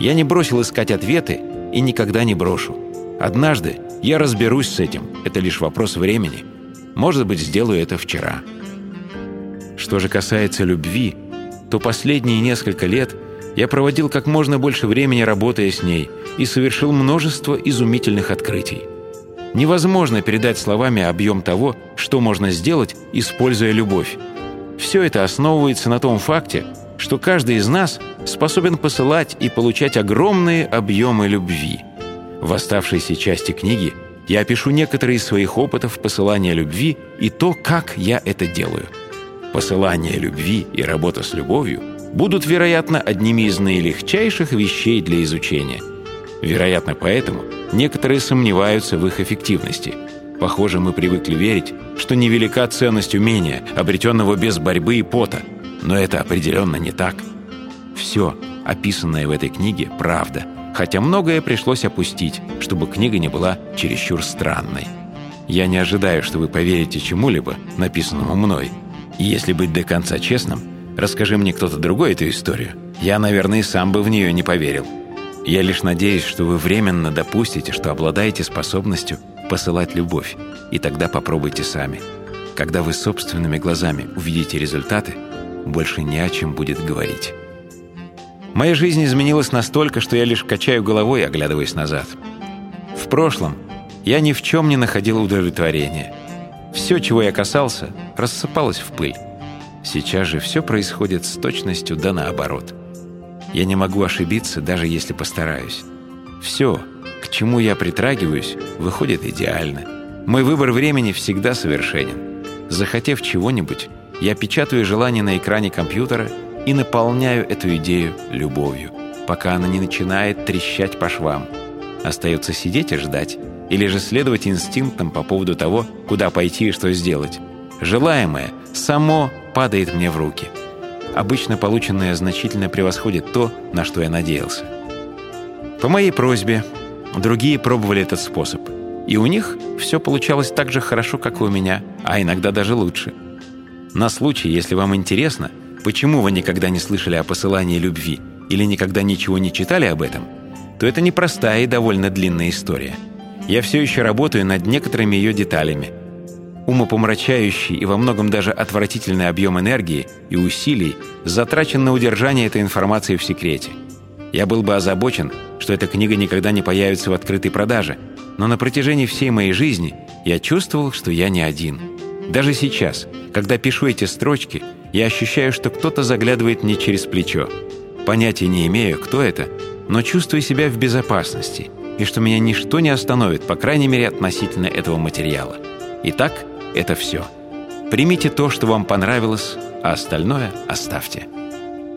Я не бросил искать ответы и никогда не брошу. Однажды я разберусь с этим, это лишь вопрос времени. Может быть, сделаю это вчера. Что же касается любви, то последние несколько лет я проводил как можно больше времени, работая с ней, и совершил множество изумительных открытий. Невозможно передать словами объем того, что можно сделать, используя любовь. Все это основывается на том факте, что каждый из нас способен посылать и получать огромные объемы любви. В оставшейся части книги я опишу некоторые из своих опытов посылания любви и то, как я это делаю. Посылание любви и работа с любовью будут, вероятно, одними из наилегчайших вещей для изучения. Вероятно, поэтому некоторые сомневаются в их эффективности. Похоже, мы привыкли верить, что невелика ценность умения, обретенного без борьбы и пота. Но это определенно не так. Все, описанное в этой книге, правда, хотя многое пришлось опустить, чтобы книга не была чересчур странной. Я не ожидаю, что вы поверите чему-либо, написанному мной. И если быть до конца честным, расскажи мне кто-то другой эту историю. Я, наверное, сам бы в нее не поверил. Я лишь надеюсь, что вы временно допустите, что обладаете способностью посылать любовь, и тогда попробуйте сами. Когда вы собственными глазами увидите результаты, больше не о чем будет говорить. Моя жизнь изменилась настолько, что я лишь качаю головой, оглядываясь назад. В прошлом я ни в чем не находил удовлетворения. Все, чего я касался, рассыпалось в пыль. Сейчас же все происходит с точностью да наоборот. Я не могу ошибиться, даже если постараюсь. Все, к чему я притрагиваюсь, выходит идеально. Мой выбор времени всегда совершенен. Захотев чего-нибудь, я печатаю желание на экране компьютера и наполняю эту идею любовью, пока она не начинает трещать по швам. Остается сидеть и ждать, или же следовать инстинктам по поводу того, куда пойти и что сделать. Желаемое само падает мне в руки. Обычно полученное значительно превосходит то, на что я надеялся. По моей просьбе, другие пробовали этот способ. И у них все получалось так же хорошо, как и у меня, а иногда даже лучше. На случай, если вам интересно, почему вы никогда не слышали о посылании любви или никогда ничего не читали об этом, то это непростая и довольно длинная история. Я все еще работаю над некоторыми ее деталями. Умопомрачающий и во многом даже отвратительный объем энергии и усилий затрачен на удержание этой информации в секрете. Я был бы озабочен, что эта книга никогда не появится в открытой продаже, но на протяжении всей моей жизни я чувствовал, что я не один. Даже сейчас, когда пишу эти строчки, я ощущаю, что кто-то заглядывает мне через плечо. Понятия не имею, кто это, но чувствую себя в безопасности и что меня ничто не остановит, по крайней мере, относительно этого материала. Итак, это все. Примите то, что вам понравилось, а остальное оставьте.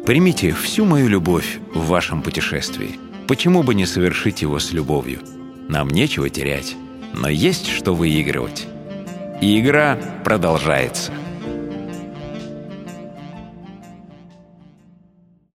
Примите всю мою любовь в вашем путешествии. Почему бы не совершить его с любовью? Нам нечего терять, но есть что выигрывать. И игра продолжается.